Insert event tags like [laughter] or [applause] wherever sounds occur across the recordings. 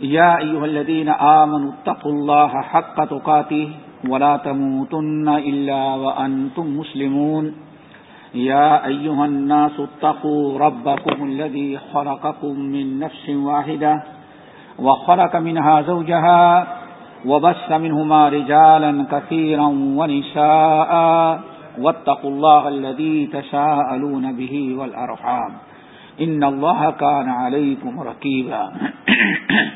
يا أيها الذين آمنوا اتقوا الله حق تقاته ولا تموتن إلا وأنتم مسلمون. يا أيها الناس اتقوا ربكم الذي خلقكم من نفس واحدة وخلق منها زوجها وبس منهما رجالا كثيرا ونساء واتقوا الله الذي تساءلون به والأرحام. إن الله كان عليكم ركيبا. [clears throat]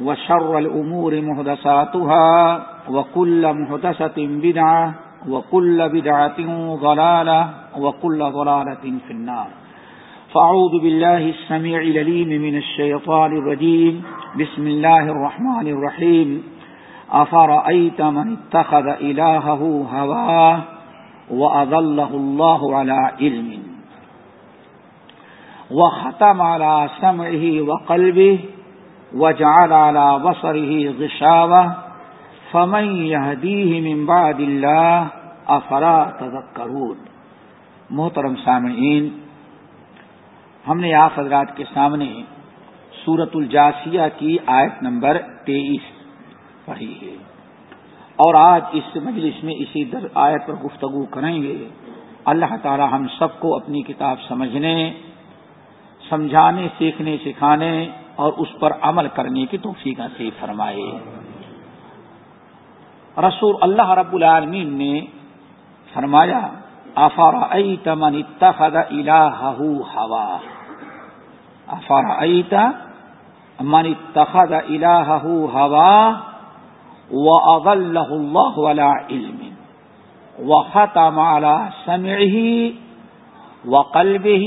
وشر الأمور مهدساتها وكل مهدسة بدعة وكل بدعة ضلالة وكل ضلالة في النار. فأعوذ بالله السميع لليم من الشيطان الرجيم. بسم الله الرحمن الرحيم. أفرأيت من اتخذ إلهه هواه وأظله الله على علم. وختم على سمعه وقلبه وجعل على بصره غشاوة، فمن يهديه من بعد الله افلا تذكرون؟ محترم سامعین، ہم نے آپ حضرات کے سامنے سورت الجاسیہ کی آیت نمبر تیئیس پڑھی ہے۔ اور آج اس مجلس میں اسی در آیت پر گفتگو کریں گے۔ اللہ تعالی ہم سب کو اپنی کتاب سمجھنے، سمجھانے، سیکھنے، سکھانے اور اس پر عمل کرنے کی توفیق سے فرمائے۔ رسول اللہ رب العالمین نے فرمایا افار من اتخذ الہ ہوا افار من اتخذ الہ ہوا وأضله الله على علم، وختم على سمعه وقلبه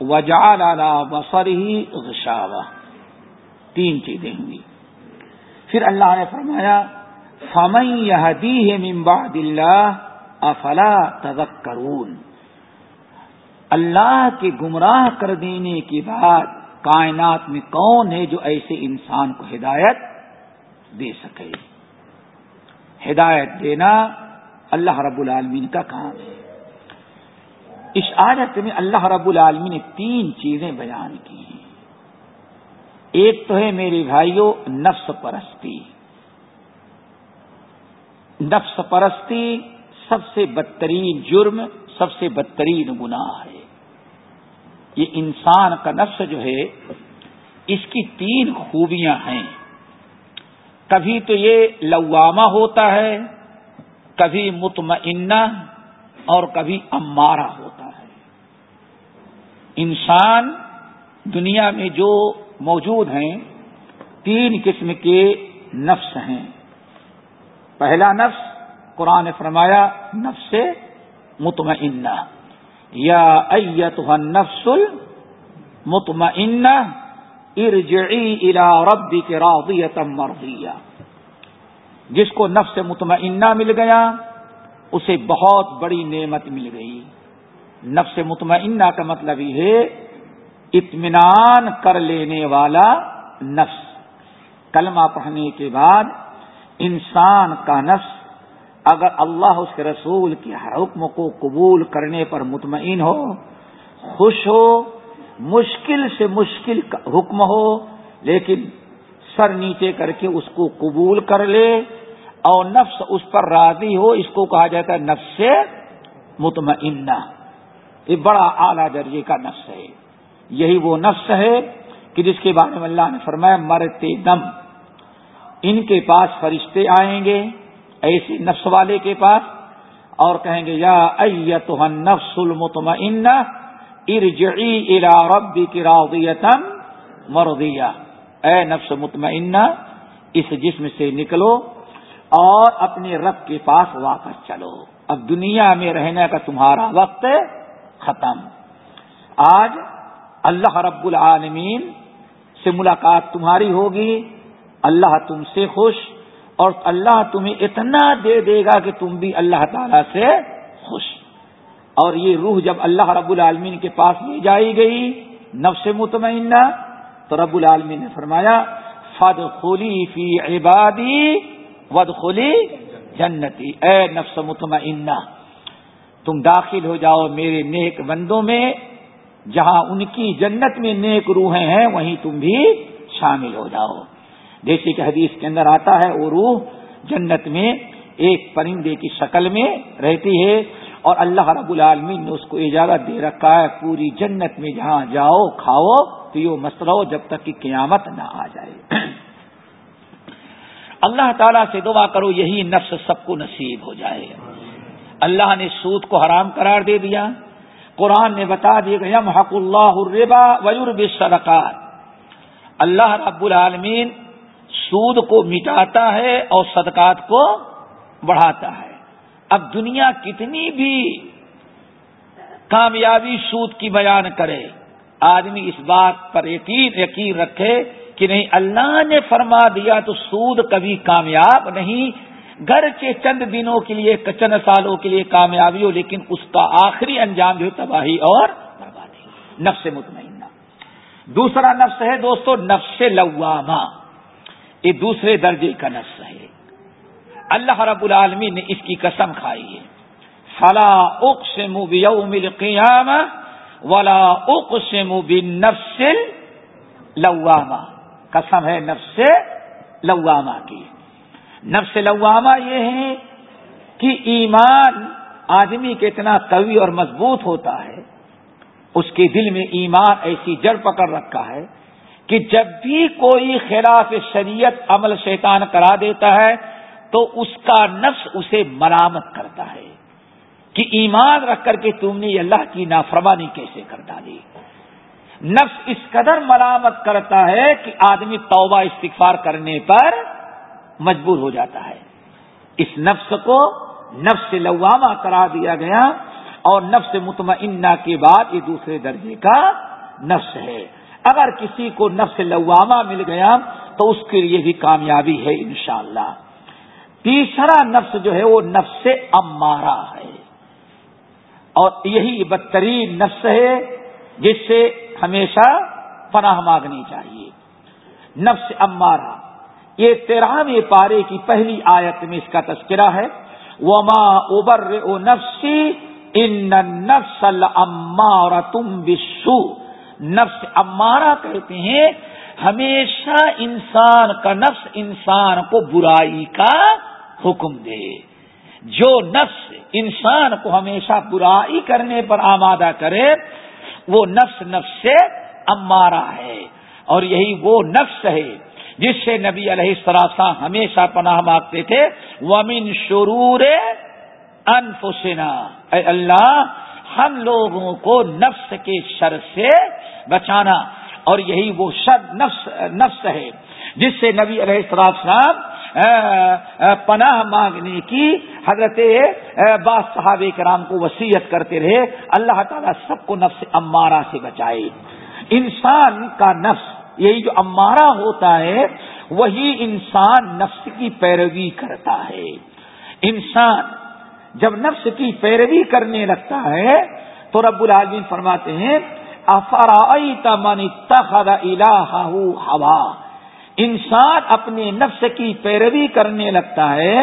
وجعل على بصره غشاوة۔ تین چیزیں ہوئی پھر اللہ نے فرمایا، فمن يهديه من بعد الله افلا تذكرون اللہ کے گمراہ کر دینے کے بعد کائنات میں کون ہے جو ایسے انسان کو ہدایت دے سکے؟ ہدایت دینا اللہ رب العالمین کا کام ہے۔ اس عادت میں اللہ رب العالمین نے تین چیزیں بیان کی ہیں۔ ایک تو ہے میرے بھائیوں نفس پرستی۔ نفس پرستی سب سے بدترین جرم، سب سے بدترین گناہ ہے۔ یہ انسان کا نفس جو ہے، اس کی تین خوبیاں ہیں۔ کبھی تو یہ لوامہ ہوتا ہے، کبھی مطمئنہ اور کبھی امارہ ہوتا ہے۔ انسان دنیا میں جو موجود ہیں، تین قسم کے نفس ہیں۔ پہلا نفس قرآن فرمایا، نفس مطمئنہ۔ یا ایت نفس المطمئنہ، ارجعی الى ربک راضیتا مرضیہ۔ جس کو نفس مطمئنہ مل گیا، اسے بہت بڑی نعمت مل گئی۔ نفس مطمئنہ کا مطلب یہ ہے اطمینان کر لینے والا نفس۔ کلمہ پڑھنے کے بعد انسان کا نفس اگر اللہ اس کے رسول کے حکم کو قبول کرنے پر مطمئن ہو، خوش ہو، مشکل سے مشکل حکم ہو، لیکن سر نیچے کر کے اس کو قبول کر لے اور نفس اس پر راضی ہو، اس کو کہا جاتا ہے نفس سے مطمئنہ۔ یہ بڑا اعلی درجے کا نفس ہے۔ یہی وہ نفس ہے کہ جس کے بارے میں اللہ نے فرمایا، مرتے دم۔ ان کے پاس فرشتے آئیں گے، ایسی نفس والے کے پاس، اور کہیں گے، یا ایت نفس المطمئنہ، ارجعی الى ربک راضیتا مرضیہ۔ اے نفس مطمئنہ، اس جسم سے نکلو اور اپنے رب کے پاس واپس چلو۔ اب دنیا میں رہنے کا تمہارا وقت ختم۔ آج اللہ رب العالمین سے ملاقات تمہاری ہوگی، اللہ تم سے خوش، اور اللہ تمہیں اتنا دے دے گا کہ تم بھی اللہ تعالی سے خوش۔ اور یہ روح جب اللہ رب العالمین کے پاس لے جائی گئی، نفس مطمئنہ، تو رب العالمین نے فرمایا فد خلی فی عبادی ود خلی جنتی۔ اے نفس مطمئنہ، تم داخل ہو جاؤ میرے نیک بندوں میں جہاں ان کی جنت میں نیک روحیں ہیں، وہیں تم بھی شامل ہو جاؤ۔ جیسے کہ حدیث کے اندر آتا ہے، وہ روح جنت میں ایک پرندے کی شکل میں رہتی ہے اور اللہ رب العالمین نے اس کو اجازت دے رکھا ہے، پوری جنت میں جہاں جاؤ، کھاؤ، پیو، مست رہو جب تک کہ قیامت نہ آ جائے۔ [clears throat] اللہ تعالیٰ سے دعا کرو، یہی نفس سب کو نصیب ہو جائے۔ اللہ نے سود کو حرام قرار دے دیا۔ قرآن نے بتا دیا کہ محق اللہ الربا ویورب صدقات اللہ رب العالمین سود کو مٹاتا ہے اور صدقات کو بڑھاتا ہے۔ اب دنیا کتنی بھی کامیابی سود کی بیان کرے، آدمی اس بات پر یقین یقین رکھے کہ نہیں، اللہ نے فرما دیا تو سود کبھی کامیاب نہیں گھر کے چند دنوں کے لیے، چند سالوں کے لیے کامیابی ہو، لیکن اس کا آخری انجام جو ہے تباہی اور بربادی نفس مطمئنہ۔ دوسرا نفس ہے دوستو، نفس لوامہ۔ یہ دوسرے درجے کا نفس ہے۔ اللہ رب العالمین نے اس کی قسم کھائی ہے۔ فلا اقسم بیوم القیامہ ولا اقسم بالنفس لوامہ قسم ہے نفس لوامہ کی۔ نفس لوامہ یہ ہے کہ ایمان آدمی کے اتنا قوی اور مضبوط ہوتا ہے، اس کے دل میں ایمان ایسی جڑ پکڑ رکھا ہے کہ جب بھی کوئی خلاف شریعت عمل شیطان کرا دیتا ہے تو اس کا نفس اسے مرامت کرتا ہے کہ ایمان رکھ کر کے تم نے اللہ کی نافرمانی کیسے کر ڈالی۔ نفس اس قدر مرامت کرتا ہے کہ آدمی توبہ استغفار کرنے پر مجبور ہو جاتا ہے۔ اس نفس کو نفس لوامہ کرا دیا گیا اور نفس مطمئنہ کے بعد یہ دوسرے درجے کا نفس ہے۔ اگر کسی کو نفس لوامہ مل گیا تو اس کے لیے بھی کامیابی ہے انشاءاللہ۔ تیسرا نفس جو ہے وہ نفس امارا ہے۔ اور یہی بدترین نفس ہے جس سے ہمیشہ پناہ مانگنی چاہیے۔ نفس امارا یہ تیرہویں پارے کی پہلی آیت میں اس کا تذکرہ ہے۔ وما ابر او نفسی ان نفس امارا تم بسو نفس امارا کہتے ہیں، ہمیشہ انسان کا نفس انسان کو برائی کا حکم دے۔ جو نفس انسان کو ہمیشہ برائی کرنے پر آمادہ کرے، وہ نفس نفس سے امارا ہے۔ اور یہی وہ نفس ہے جس سے نبی علیہ السلام ہمیشہ پناہ مانگتے تھے، ومن شرور انفسنا اے اللہ، ہم لوگوں کو نفس کے شر سے بچانا۔ اور یہی وہ شر نفس نفس ہے، جس سے نبی علیہ السلام پناہ مانگنے کی حضرت بعض صحابہ کرام کو وسیعت کرتے رہے۔ اللہ تعالیٰ سب کو نفس امارہ سے بچائے۔ انسان کا نفس یہی جو امارہ ہوتا ہے، وہی انسان نفس کی پیروی کرتا ہے۔ انسان جب نفس کی پیروی کرنے لگتا ہے، تو رب العالمین فرماتے ہیں من ہوا۔ انسان اپنے نفس کی پیروی کرنے لگتا ہے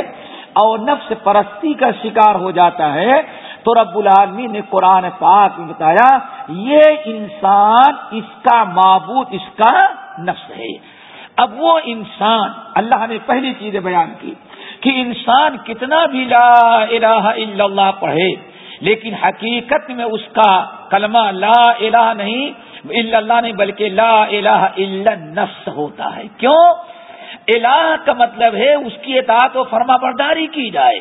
اور نفس پرستی کا شکار ہو جاتا ہے۔ تو رب العالمین نے قرآن پاک میں بتایا، یہ انسان اس کا معبود، اس کا نفس ہے۔ اب وہ انسان، اللہ نے پہلی چیزیں بیان کی کہ انسان کتنا بھی لا الہ الا اللہ پڑھے، لیکن حقیقت میں اس کا کلمہ لا الہ نہیں الا اللہ نہیں، بلکہ لا الہ الا نفس ہوتا ہے۔ کیوں؟ الہ کا مطلب ہے اس کی اطاعت و فرما برداری کی جائے۔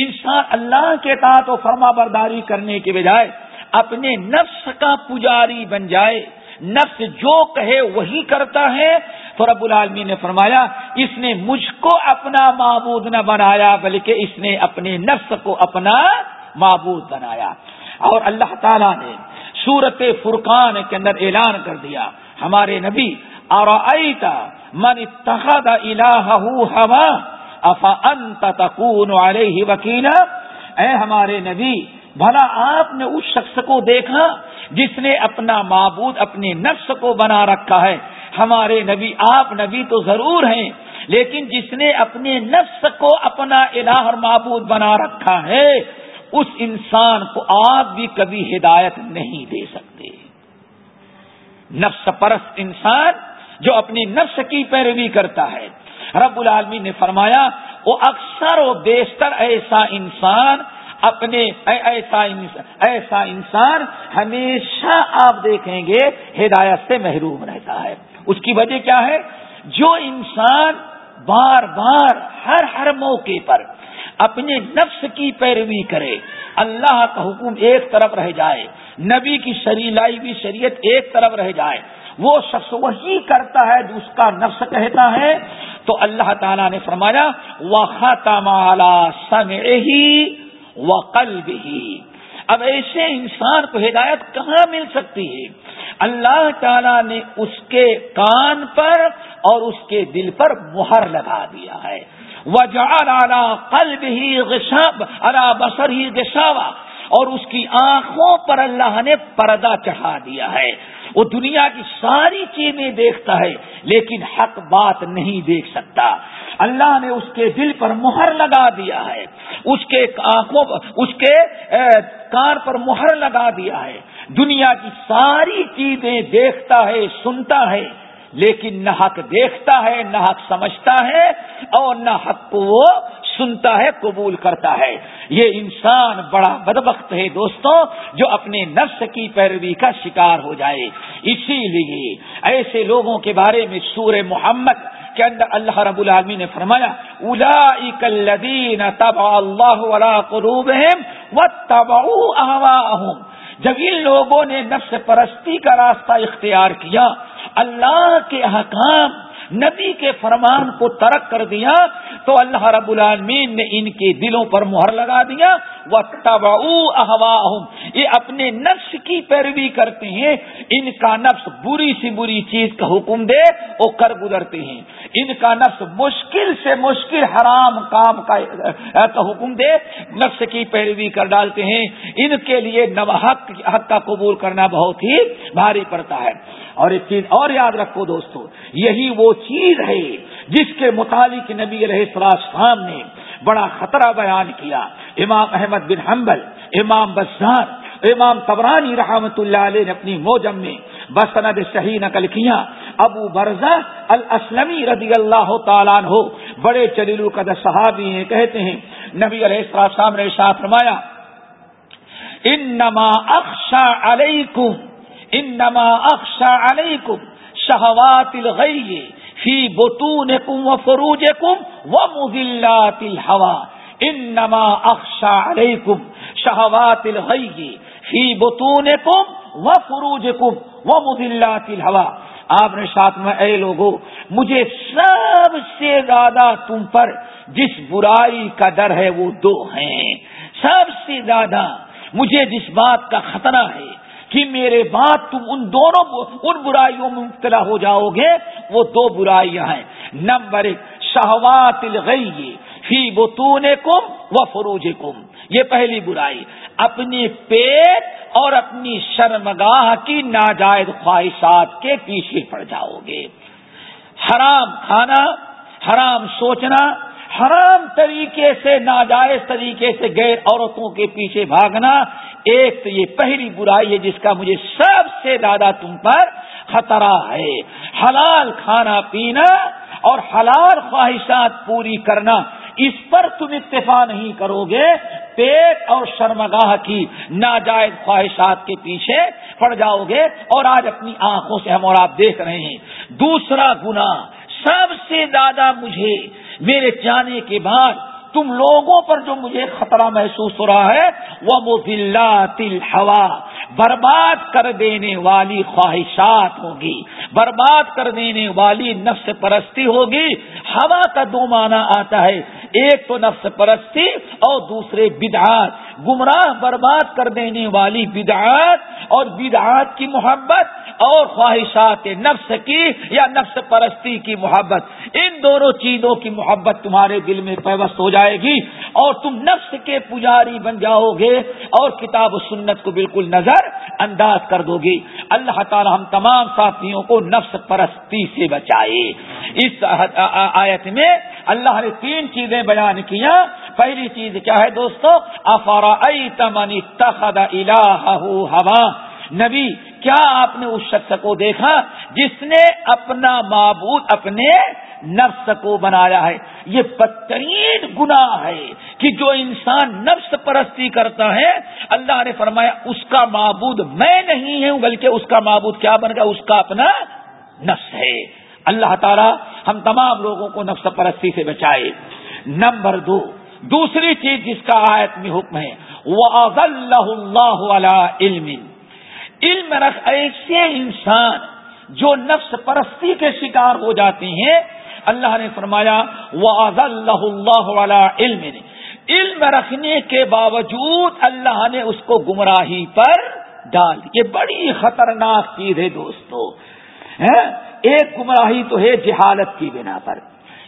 انسان اللہ کے اطاعت و فرما برداری کرنے کے بجائے اپنے نفس کا پجاری بن جائے۔ نفس جو کہے وہی کرتا ہے۔ تو رب العالمین نے فرمایا، اس نے مجھ کو اپنا معبود نہ بنایا، بلکہ اس نے اپنے نفس کو اپنا معبود بنایا۔ اور اللہ تعالی نے سورت فرقان کے اندر اعلان کر دیا، ہمارے نبی اور من اتخذ الہ ہوا؟ افا انت تکون علیہ وکیلا؟ اے ہمارے نبی، بھلا آپ نے اس شخص کو دیکھا جس نے اپنا معبود اپنے نفس کو بنا رکھا ہے؟ ہمارے نبی، آپ نبی تو ضرور ہیں، لیکن جس نے اپنے نفس کو اپنا الہ اور معبود بنا رکھا ہے، اس انسان کو آپ بھی کبھی ہدایت نہیں دے سکتے۔ نفس پرست انسان جو اپنی نفس کی پیروی کرتا ہے۔ رب العالمین نے فرمایا، وہ اکثر و بیشتر ایسا انسان اپنے ایسا ایسا انسان ہمیشہ آپ دیکھیں گے، ہدایت سے محروم رہتا ہے۔ اس کی وجہ کیا ہے؟ جو انسان بار بار ہر ہر موقع پر اپنے نفس کی پیروی کرے، اللہ کا حکم ایک طرف رہ جائے، نبی کی شری لائی بھی شریعت ایک طرف رہ جائے وہ شخص وہی کرتا ہے جو اس کا نفس کہتا ہے۔ تو اللہ تعالیٰ نے فرمایا وہ ختم سم ہی و ہی اب ایسے انسان کو ہدایت کہاں مل سکتی ہے؟ اللہ تعالیٰ نے اس کے کان پر اور اس کے دل پر مہر لگا دیا ہے۔ وہ جانا قلب ہی غشاب اللہ بسر ہی گشاوا اور اس کی آنکھوں پر اللہ نے پردہ چڑھا دیا ہے۔ وہ دنیا کی ساری چیزیں دیکھتا ہے، لیکن حق بات نہیں دیکھ سکتا۔ اللہ نے اس کے دل پر مہر لگا دیا ہے۔ اس کے آنکھوں اس کے کان پر مہر لگا دیا ہے۔ دنیا کی ساری چیزیں دیکھتا ہے، سنتا ہے، لیکن نہ حق دیکھتا ہے، نہ حق سمجھتا ہے اور نہ حق کو وہ سنتا ہے، قبول کرتا ہے۔ یہ انسان بڑا بدبخت ہے دوستوں جو اپنے نفس کی پیروی کا شکار ہو جائے۔ اسی لیے ایسے لوگوں کے بارے میں سور محمد کے اندر اللہ رب العالمی نے فرمایا الا تب اللہ قروب و تباہ جب ان لوگوں نے نفس پرستی کا راستہ اختیار کیا، اللہ کے احکام نبی کے فرمان کو ترک کر دیا تو اللہ رب العالمین نے ان کے دلوں پر مہر لگا دیا وہ تبا یہ اپنے نفس کی پیروی کرتے ہیں۔ ان کا نفس بری سی بری چیز کا حکم دے وہ کر گزرتے ہیں۔ ان کا نفس مشکل سے مشکل حرام کام کا حکم دے، نفس کی پیروی کر ڈالتے ہیں۔ ان کے لیے حق حق کا قبول کرنا بہت ہی بھاری پڑتا ہے۔ اور ایک چیز اور یاد رکھو دوستو، یہی وہ چیز ہے جس کے متعلق نبی علیہ السلام نے بڑا خطرہ بیان کیا۔ امام احمد بن حنبل، امام بزار امام تبرانی رحمت اللہ علیہ نے اپنی موجم میں بسند صحیح نقل کیا ابو برزا الاسلمی رضی اللہ تعالیٰ ہو بڑے چلیل القدر صحابی ہیں، کہتے ہیں، نبی علیہ السلام نے ساتھ رمایا انما اخشا علیکم، انما اخشا علیکم شہوات الغی فی بطونکم و فروجکم و مذلات الہوا انما اخشا علیکم شہوات الغی فی بطونکم و فروجکم و مذلات الہوا۔ آپ نے ساتھ میں اے لوگوں مجھے سب سے زیادہ تم پر جس برائی کا ڈر ہے وہ دو ہیں۔ سب سے زیادہ مجھے جس بات کا خطرہ ہے کہ میرے بعد تم ان دونوں ان برائیوں میں مبتلا ہو جاؤ گے، وہ دو برائیاں ہیں۔ نمبر ایک، شہوات الغی فی بتون کم و فروج کم یہ پہلی برائی، اپنی پیٹ اور اپنی شرمگاہ کی ناجائز خواہشات کے پیچھے پڑ جاؤ گے۔ حرام کھانا، حرام سوچنا، حرام طریقے سے، ناجائز طریقے سے غیر عورتوں کے پیچھے بھاگنا، ایک تو یہ پہلی برائی ہے جس کا مجھے سب سے زیادہ تم پر خطرہ ہے۔ حلال کھانا پینا اور حلال خواہشات پوری کرنا، اس پر تم اتفاق نہیں کرو گے۔ پیٹ اور شرمگاہ کی ناجائز خواہشات کے پیچھے پڑ جاؤ گے اور آج اپنی آنکھوں سے ہم اور آپ دیکھ رہے ہیں۔ دوسرا گنا سب سے زیادہ مجھے میرے جانے کے بعد تم لوگوں پر جو مجھے خطرہ محسوس ہو رہا ہے وہ مزلہ تل ہوا برباد کر دینے والی خواہشات ہوگی۔ برباد کر دینے والی نفس پرستی ہوگی۔ ہوا کا دو معنی آتا ہے۔ ایک تو نفس پرستی اور دوسرے بدعات۔ گمراہ برباد کر دینے والی بدعات اور بدعات کی محبت اور خواہشات نفس کی یا نفس پرستی کی محبت۔ ان دونوں چیزوں کی محبت تمہارے دل میں پیوست ہو جائے گی اور تم نفس کے پجاری بن جاؤ گے اور کتاب و سنت کو بالکل نظر انداز کر دو گی۔ اللہ تعالی ہم تمام ساتھیوں کو نفس پرستی سے بچائے اس آیت میں اللہ نے تین چیزیں بیان کیا، پہلی چیز کیا ہے دوستو؟ افارا تمن تخد الہ ہوا نبی، کیا آپ نے اس شخص کو دیکھا جس نے اپنا معبود، اپنے نفس کو بنایا ہے؟ یہ بدترین گنا ہے کہ جو انسان نفس پرستی کرتا ہے۔ اللہ نے فرمایا، اس کا معبود میں نہیں ہوں، بلکہ اس کا معبود کیا بن گیا؟ اس کا اپنا نفس ہے۔ اللہ تعالی ہم تمام لوگوں کو نفس پرستی سے بچائے۔ نمبر دو۔ دوسری چیز جس کا آیت میں حکم ہے وہ اللہ اللہ علم۔ علم رکھ ایسے انسان جو نفس پرستی کے شکار ہو جاتے ہیں۔ اللہ نے فرمایا وہ اللہ اللہ والا علم۔ علم رکھنے کے باوجود اللہ نے اس کو گمراہی پر ڈال۔ یہ بڑی خطرناک چیز ہے دوستو ہاں؟ ایک گمراہی تو ہے جہالت کی بنا پر۔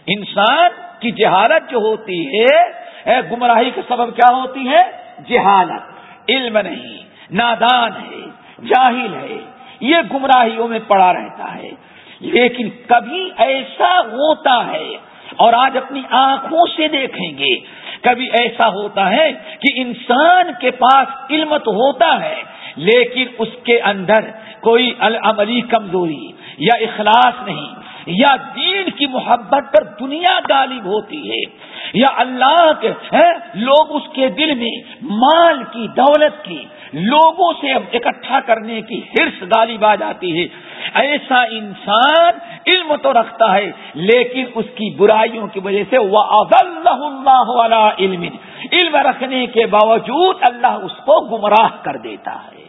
انسان کی جہالت جو ہوتی ہے گمراہی کا سبب کیا ہوتی ہے؟ جہالت، علم نہیں، نادان ہے، جاہل ہے، یہ گمراہیوں میں پڑا رہتا ہے۔ لیکن کبھی ایسا ہوتا ہے اور آج اپنی آنکھوں سے دیکھیں گے، کبھی ایسا ہوتا ہے کہ انسان کے پاس علم تو ہوتا ہے، لیکن اس کے اندر کوئی عملی کمزوری یا اخلاص نہیں۔ یا دین کی محبت پر دنیا غالب ہوتی ہے، یا اللہ کے لوگ اس کے دل میں مال کی، دولت کی، لوگوں سے اکٹھا کرنے کی ہرس غالب آ جاتی ہے۔ ایسا انسان علم تو رکھتا ہے، لیکن اس کی برائیوں کی وجہ سے وہ اللہ علم۔ علم رکھنے کے باوجود اللہ اس کو گمراہ کر دیتا ہے۔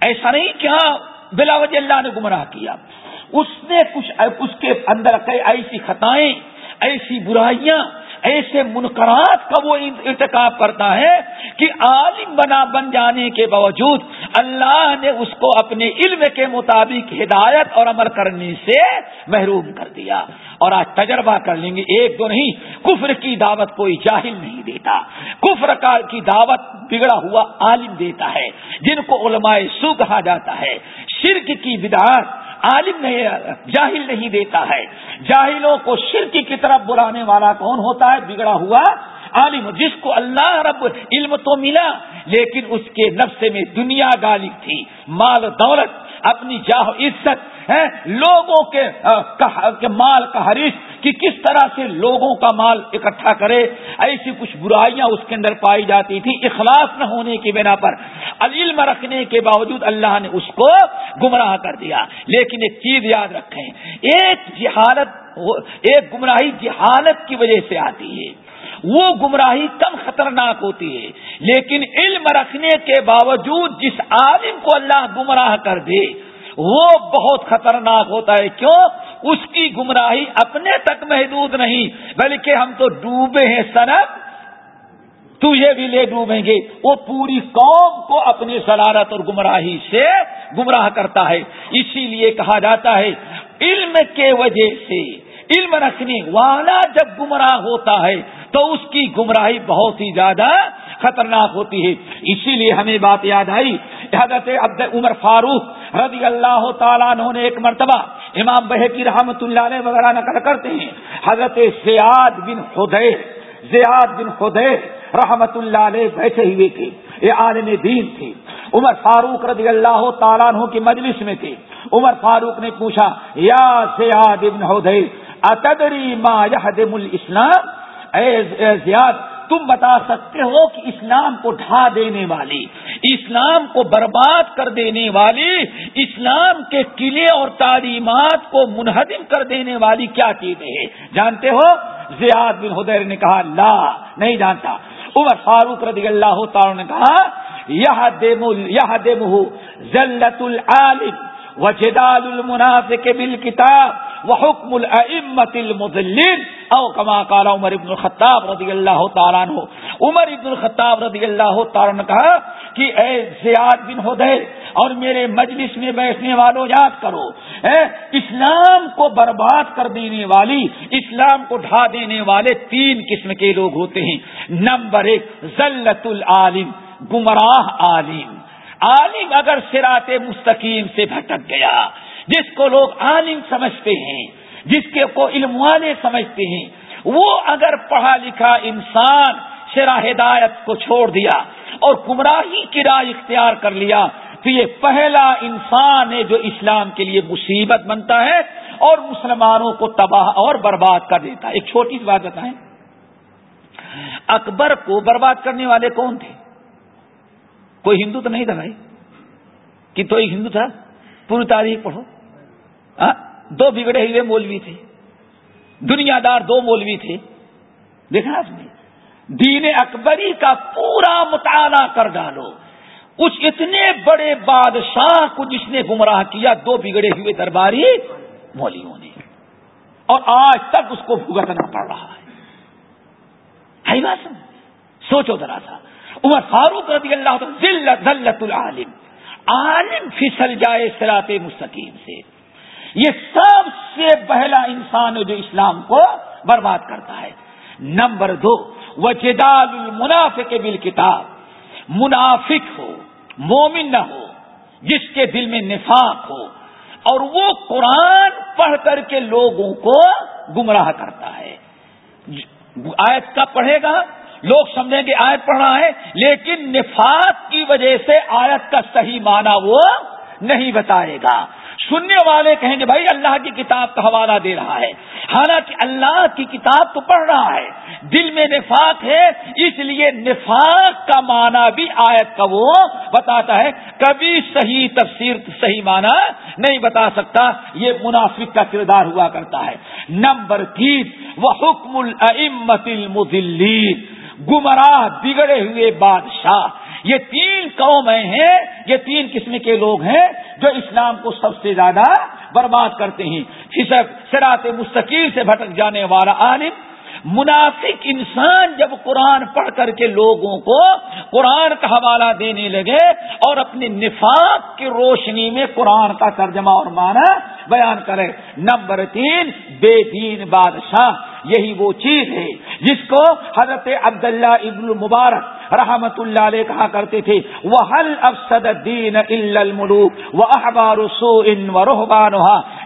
ایسا نہیں کیا ہاں، بلا وجہ اللہ نے گمراہ کیا۔ اس نے کچھ اس کے اندر ایسی خطائیں، ایسی برائیاں، ایسے منقرات کا وہ انتخاب کرتا ہے کہ عالم بنا بن جانے کے باوجود اللہ نے اس کو اپنے علم کے مطابق ہدایت اور عمل کرنے سے محروم کر دیا۔ اور آج تجربہ کر لیں گے، ایک دو نہیں، کفر کی دعوت کوئی جاہل نہیں دیتا۔ کفر کی دعوت بگڑا ہوا عالم دیتا ہے، جن کو علماء سو کہا جاتا ہے۔ شرک کی بدعات عالم نہیں، جاہل نہیں دیتا ہے۔ جاہلوں کو شرک کی طرف بلانے والا کون ہوتا ہے؟ بگڑا ہوا عالم، جس کو اللہ رب علم تو ملا، لیکن اس کے نفس میں دنیا غالب تھی۔ مال دولت اپنی جاہ عزت لوگوں کے مال کا حریث کہ کس طرح سے لوگوں کا مال اکٹھا کرے۔ ایسی کچھ برائیاں اس کے اندر پائی جاتی تھی اخلاص نہ ہونے کی بنا پر۔ علم رکھنے کے باوجود اللہ نے اس کو گمراہ کر دیا۔ لیکن ایک چیز یاد رکھیں، ایک جہالت ایک گمراہی جہالت کی وجہ سے آتی ہے۔ وہ گمراہی کم خطرناک ہوتی ہے۔ لیکن علم رکھنے کے باوجود جس عالم کو اللہ گمراہ کر دے، وہ بہت خطرناک ہوتا ہے۔ کیوں؟ اس کی گمراہی اپنے تک محدود نہیں، بلکہ ہم تو ڈوبے ہیں سنب تجھے بھی لے ڈوبیں گے۔ وہ پوری قوم کو اپنی سلارت اور گمراہی سے گمراہ کرتا ہے۔ اسی لیے کہا جاتا ہے، علم کے وجہ سے، علم رکھنے والا جب گمراہ ہوتا ہے تو اس کی گمراہی بہت ہی زیادہ خطرناک ہوتی ہے۔ اسی لیے ہمیں بات یاد آئی، حضرت عبد عمر فاروق رضی اللہ تعالیٰ نے ایک مرتبہ امام بحقی رحمت اللہ علیہ وغیرہ نقل کرتے ہیں۔ حضرت زیاد بن خدے زیاد بن خدے رحمت اللہ علیہ بیٹھے ہوئے تھے، یہ عالم دین تھے۔ عمر فاروق رضی اللہ تعالیٰ عنہ کی مجلس میں تھے۔ عمر فاروق نے پوچھا، یا زیاد بن خدے اتدری ما یحدم الاسلام؟ اے زیاد، تم بتا سکتے ہو کہ اسلام کو ڈھا دینے والی، اسلام کو برباد کر دینے والی، اسلام کے قلعے اور تعلیمات کو منہدم کر دینے والی کیا چیزیں ہیں جانتے ہو؟ زیاد بن حدیر نے کہا، لا، نہیں جانتا۔ عمر فاروق رضی اللہ تعالی نے کہا یہ دے ذلت العالم وجدال المنافق بالکتاب وحکم الائمت المذلین او کما قال عمر ابن الخطاب رضی اللہ تعالیٰ عنہ۔ عمر ابن الخطاب رضی اللہ تعالیٰ نے کہا کہ اے زیاد بن حدیر، اور میرے مجلس میں بیٹھنے والوں یاد کرو، اے اسلام کو برباد کر دینے والی، اسلام کو ڈھا دینے والے تین قسم کے لوگ ہوتے ہیں۔ نمبر ایک ذلت العالم، گمراہ عالم۔ عالم اگر سرات مستقیم سے بھٹک گیا، جس کو لوگ عالم سمجھتے ہیں، جس کے کو علم والے سمجھتے ہیں، وہ اگر پڑھا لکھا انسان شرا ہدایت کو چھوڑ دیا اور گمراہی کی رائے اختیار کر لیا، تو یہ پہلا انسان ہے جو اسلام کے لیے مصیبت بنتا ہے اور مسلمانوں کو تباہ اور برباد کر دیتا ہے۔ ایک چھوٹی سی بات بتائیں۔ اکبر کو برباد کرنے والے کون تھے؟ کوئی ہندو تو نہیں تھا بھائی؟ کہ تو ایک ہندو تھا؟ پوری تاریخ پڑھو۔ ہاں؟ دو بگڑے ہوئے مولوی تھے۔ دنیا دار دو مولوی تھے۔ دیکھا آپ نے؟ دین اکبری کا پورا مطالعہ کر ڈالو۔ اس اتنے بڑے بادشاہ کو جس نے گمراہ کیا، دو بگڑے ہوئے درباری مولیوں نے۔ اور آج تک اس کو بھگتنا پڑ رہا ہے۔ سوچو ذرا سا۔ عمر فاروق رضی اللہ ذلت العالم. عالم پھسل جائے سرات مستقیم سے. یہ سب سے پہلا انسان ہے جو اسلام کو برباد کرتا ہے. نمبر دو وہ جدال المنافق بل کتاب منافق ہو، مومن نہ ہو، جس کے دل میں نفاق ہو، اور وہ قرآن پڑھ کر کے لوگوں کو گمراہ کرتا ہے. آیت کا پڑھے گا؟ لوگ سمجھیں گے آیت پڑھ رہا ہے، لیکن نفاق کی وجہ سے آیت کا صحیح معنی وہ نہیں بتائے گا۔ سننے والے کہیں گے، بھائی اللہ کی کتاب کا حوالہ دے رہا ہے۔ حالانکہ اللہ کی کتاب تو پڑھ رہا ہے۔ دل میں نفاق ہے، اس لیے نفاق کا معنی بھی آیت کا وہ بتاتا ہے۔ کبھی صحیح تفسیر صحیح معنی نہیں بتا سکتا۔ یہ منافق کا کردار ہوا کرتا ہے۔ نمبر تین وہ حکم الامت المدلین گمراہ بگڑے ہوئے بادشاہ۔ یہ تین قومیں ہیں، یہ تین قسم کے لوگ ہیں جو اسلام کو سب سے زیادہ برباد کرتے ہیں۔ سرات مستقیل سے بھٹک جانے والا عالم، منافق انسان جب قرآن پڑھ کر کے لوگوں کو قرآن کا حوالہ دینے لگے اور اپنے نفاق کی روشنی میں قرآن کا ترجمہ اور معنی بیان کرے۔ نمبر تین، بے دین بادشاہ۔ یہی وہ چیز ہے جس کو حضرت عبداللہ ابن المبارک رحمت اللہ علیہ کہا کرتے تھے وہ حل افسد دین الملوک وہ احبار و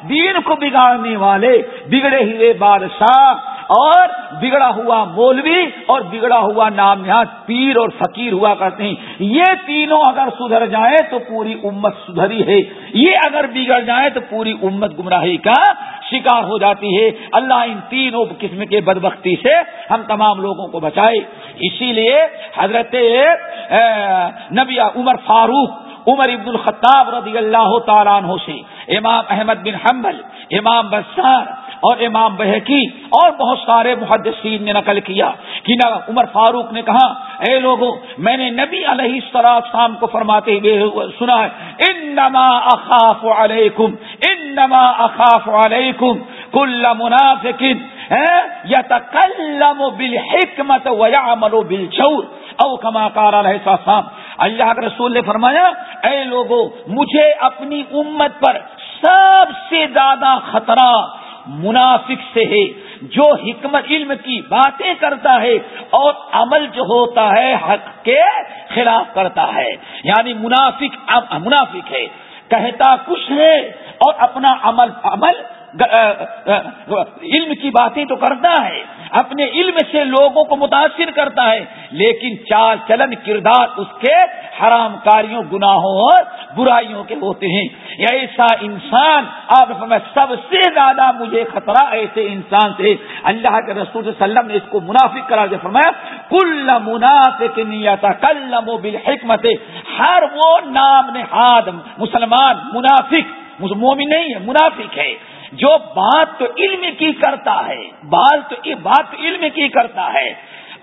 دین کو بگاڑنے والے، بگڑے ہوئے بادشاہ اور بگڑا ہوا مولوی اور بگڑا ہوا نام یہاں پیر اور فقیر ہوا کرتے ہیں۔ یہ تینوں اگر سدھر جائیں تو پوری امت سدھری ہے۔ یہ اگر بگڑ جائے تو پوری امت گمراہی کا شکار ہو جاتی ہے۔ اللہ ان تینوں قسم کے بدبختی سے ہم تمام لوگوں کو بچائے۔ اسی لیے حضرت نبی عمر فاروق عمر عبد الخطاب رضی اللہ تعالیٰ عنہ سے، امام احمد بن حنبل، امام بسار اور امام بحقی اور بہت سارے محدثین نے نقل کیا کہ نہ عمر فاروق نے کہا، اے لوگوں، میں نے نبی علیہ سراب شام کو فرماتے ہوئے سنا ہے ان نما اخاف علیکم ان نما اخاف علیکم کل منافقن یا تکلم بالحکمت ویعمل بالجور۔ او کما کار علیہ اللہ کے رسول نے فرمایا، اے لوگوں مجھے اپنی امت پر سب سے زیادہ خطرہ منافق سے ہے، جو حکمت علم کی باتیں کرتا ہے اور عمل جو ہوتا ہے حق کے خلاف کرتا ہے۔ یعنی منافق منافق ہے، کہتا کچھ ہے اور اپنا عمل عمل علم کی باتیں تو کرتا ہے۔ اپنے علم سے لوگوں کو متاثر کرتا ہے لیکن چال چلن کردار اس کے حرام کاریوں، گناہوں اور برائیوں کے ہوتے ہیں۔ ایسا انسان، آپ میں سب سے زیادہ مجھے خطرہ ایسے انسان سے، اللہ کے رسول صلی اللہ علیہ وسلم نے اس کو منافق کرا دیا۔ فرمایا، کل منافق نیت کلم و بالحکمت۔ ہر وہ نام نہاد مسلمان، منافق مومن نہیں ہے، منافق ہے۔ جو بات تو علم کی کرتا ہے بات تو بات علم کی کرتا ہے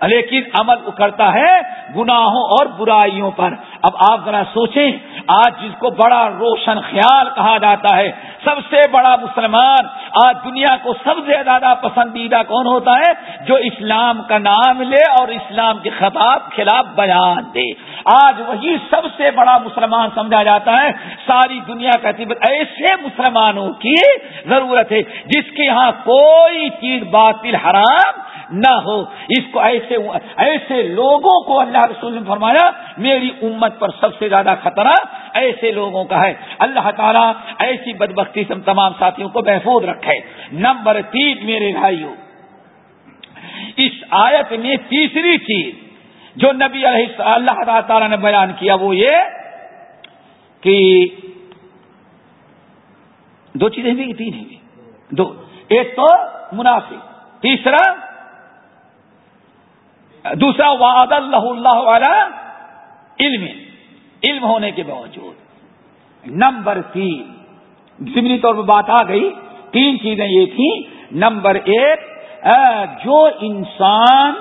لیکن عمل کرتا ہے گناہوں اور برائیوں پر۔ اب آپ ذرا سوچیں، آج جس کو بڑا روشن خیال کہا جاتا ہے، سب سے بڑا مسلمان آج دنیا کو سب سے زیادہ پسندیدہ کون ہوتا ہے؟ جو اسلام کا نام لے اور اسلام کے خطاب خلاف بیان دے۔ آج وہی سب سے بڑا مسلمان سمجھا جاتا ہے۔ ساری دنیا کا ایسے مسلمانوں کی ضرورت ہے جس کے یہاں کوئی چیز باطل حرام نہ ہو۔ اس کو ایسے ایسے لوگوں کو اللہ رسول نے فرمایا، میری امت پر سب سے زیادہ خطرہ ایسے لوگوں کا ہے۔ اللہ تعالیٰ ایسی بدبختی سے تمام ساتھیوں کو محفوظ رکھے۔ نمبر تین، میرے بھائیوں، اس آیت میں تیسری چیز جو نبی علیہ اللہ تعالیٰ نے بیان کیا، وہ یہ کہ دو چیزیں بھی تین ہی دو، ایک تو منافق، تیسرا دوسرا، وعد اللہ اللہ والا علم علم ہونے کے باوجود۔ نمبر تین ضمنی طور پر بات آ گئی۔ تین چیزیں یہ تھیں۔ نمبر ایک جو انسان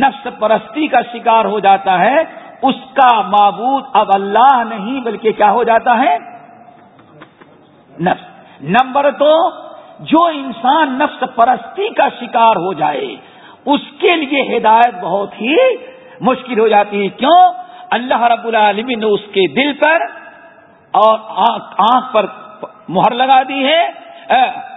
نفس پرستی کا شکار ہو جاتا ہے، اس کا معبود اب اللہ نہیں، بلکہ کیا ہو جاتا ہے؟ نفس۔ نمبر دو، جو انسان نفس پرستی کا شکار ہو جائے، اس لیے ہدایت بہت ہی مشکل ہو جاتی ہے۔ کیوں؟ اللہ رب العالمین نے اس کے دل پر اور آنکھ پر مہر لگا دی ہے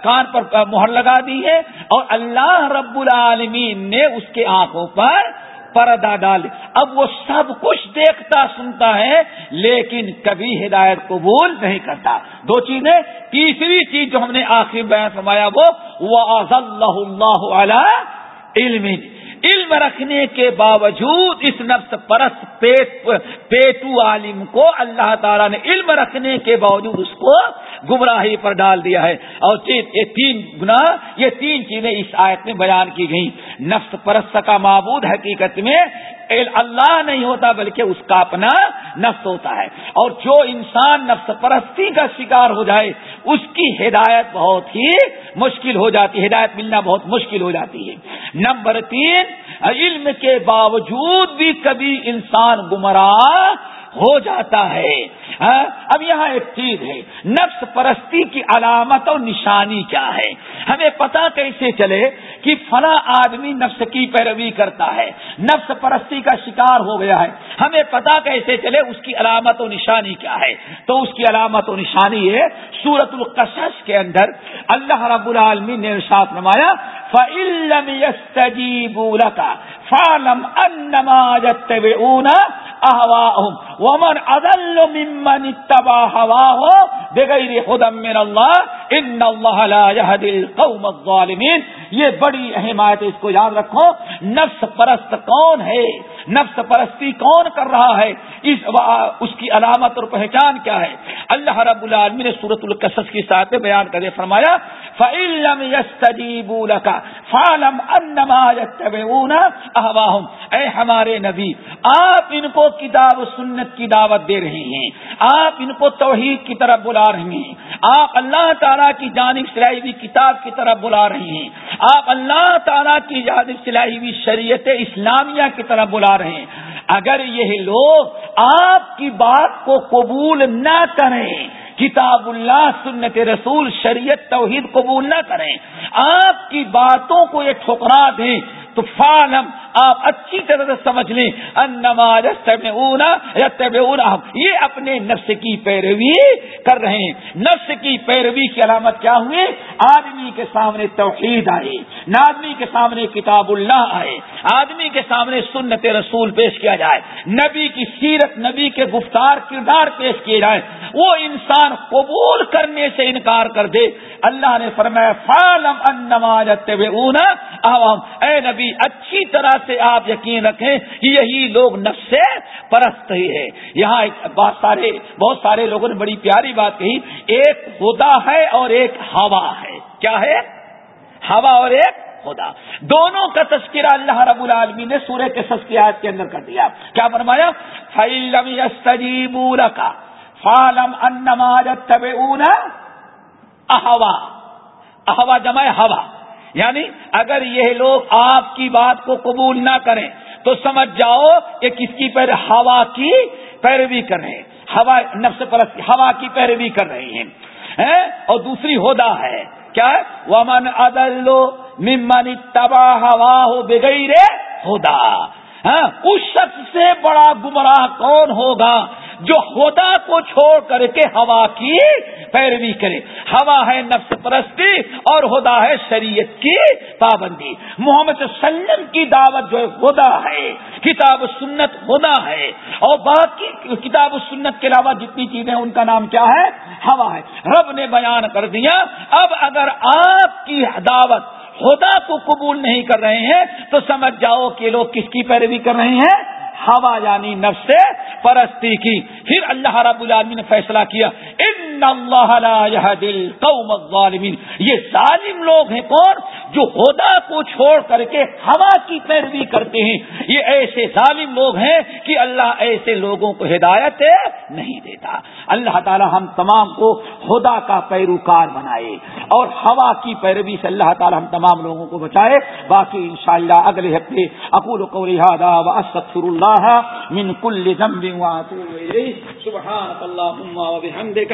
کان پر مہر لگا دی ہے اور اللہ رب العالمین نے اس کے آنکھوں پر پردہ ڈال اب وہ سب کچھ دیکھتا، سنتا ہے، لیکن کبھی ہدایت قبول نہیں کرتا۔ دو چیزیں۔ تیسری چیز جو ہم نے آخری بیان فرمایا وہ اللہ اللہ علم۔ علم رکھنے کے باوجود اس نفس پرست پیٹ پیٹو عالم کو اللہ تعالیٰ نے علم رکھنے کے باوجود اس کو گمراہی پر ڈال دیا ہے۔ اور یہ تین گنا یہ تین چیزیں اس آیت میں بیان کی گئی نفس پرست کا معبود حقیقت میں اللہ نہیں ہوتا بلکہ اس کا اپنا نفس ہوتا ہے۔ اور جو انسان نفس پرستی کا شکار ہو جائے، اس کی ہدایت بہت ہی مشکل ہو جاتی ہے۔ ہدایت ملنا بہت مشکل ہو جاتی ہے۔ نمبر تین، علم کے باوجود بھی کبھی انسان گمراہ ہو جاتا ہے ہاں؟ اب یہاں ایک چیز ہے، نفس پرستی کی علامت اور نشانی کیا ہے؟ ہمیں پتا کیسے چلے کہ فلاں آدمی نفس کی پیروی کرتا ہے، نفس پرستی کا شکار ہو گیا ہے۔ ہمیں پتا کیسے چلے اس کی علامت و نشانی کیا ہے؟ تو اس کی علامت و نشانی ہے سورت القصص کے اندر اللہ رب العالمین نے ارشاد نمایا فعلم يستجيبوا لك فاعلم انما يتبعون اهواهم ومن اضل ممن اتبع هواه بغیر خدا من اللہ، ان اللہ لا يهدي القوم الظالمين یہ بڑی اہمیت اس کو یاد رکھو. نفس پرست کون ہے؟ نفس پرستی کون کر رہا ہے؟ اس اس کی علامت اور پہچان کیا ہے؟ اللہ رب العالمین نے سورت القصص کی ساتھ بیان کرے فرمایا فعلم یستجیبوا کا فالم انما یتبعون اهواهم اے ہمارے نبی، آپ ان کو کتاب و سنت کی دعوت دے رہے ہیں۔ آپ ان کو توحید کی طرف بلا رہے ہیں۔ آپ اللہ تعالیٰ کی جانب سلائی ہوئی کتاب کی طرف بلا رہے ہیں۔ آپ اللہ تعالیٰ کی جانب سلائی ہوئی شریعت اسلامیہ کی طرف بلا رہے ہیں۔ اگر یہ لوگ آپ کی بات کو قبول نہ کریں کتاب اللہ، سنت رسول، شریعت، توحید قبول نہ کریں، آپ کی باتوں کو یہ ٹھکرا دیں، تو فالم آپ اچھی طرح سے سمجھ لیں یہ اپنے نفس کی پیروی کر رہے ہیں۔ نفس کی پیروی کی علامت کیا ہوئے آدمی کے سامنے توحید آئے آدمی کے سامنے کتاب اللہ آئے آدمی کے سامنے سنت رسول پیش کیا جائے۔ نبی کی سیرت، نبی کے گفتار کردار پیش کیے جائے وہ انسان قبول کرنے سے انکار کر دے۔ اللہ نے فرمایا فالم ان نماز اے نبی، اچھی طرح سے آپ یقین رکھیں کہ یہی لوگ نفس پرست ہی ہے یہاں بہت سارے بہت سارے لوگوں نے بڑی پیاری بات کہی، ایک خدا ہے اور ایک ہوا ہے۔ کیا ہے؟ ہوا اور ایک خدا۔ دونوں کا تذکرہ اللہ رب العالمین نے سورہ کے سسکیات کے اندر کر دیا۔ کیا فرمایا؟ فعلم کا فالم انما ان احوا ہوا جمع ہوا۔ یعنی اگر یہ لوگ آپ کی بات کو قبول نہ کریں، تو سمجھ جاؤ کہ کس کی پیر ہوا کی پیروی کر رہے ہیں۔ ہوا نفس پرست ہوا کی پیروی کر رہے ہیں۔ اور دوسری ہودا ہے، کیا ومن ادلو ممن تباہ ہوا ہو بغیر ہودا ہاں، اس شخص سے بڑا گمراہ کون ہوگا جو خدا کو چھوڑ کر کے ہوا کی پیروی کرے؟ ہوا ہے نفس پرستی اور خدا ہے شریعت کی پابندی۔ محمد صلی اللہ علیہ وسلم کی دعوت جو ہے، خدا ہے۔ کتاب سنت خدا ہے۔ اور باقی کتاب سنت کے علاوہ جتنی چیزیں ان کا نام کیا ہے؟ ہوا ہے۔ رب نے بیان کر دیا، اب اگر آپ کی دعوت خدا کو قبول نہیں کر رہے ہیں، تو سمجھ جاؤ کہ لوگ کس کی پیروی کر رہے ہیں؟ ہوا یعنی نفس، پرستی کی۔ پھر اللہ رب العالمین نے فیصلہ کیا ان اللہ دل قوم الظالمین۔ یہ ظالم لوگ ہیں کون؟ جو خدا کو چھوڑ کر کے ہوا کی پیروی کرتے ہیں۔ یہ ایسے ظالم لوگ ہیں کہ اللہ ایسے لوگوں کو ہدایت نہیں دیتا۔ اللہ تعالی ہم تمام کو خدا کا پیروکار بنائے اور ہوا کی پیروی سے اللہ تعالی ہم تمام لوگوں کو بچائے۔ باقی انشاءاللہ اگلے ہفتے اقول کو لہٰذا اللہ من کل ذنب واتوب الیہ۔ سبحانك اللهم وبحمدك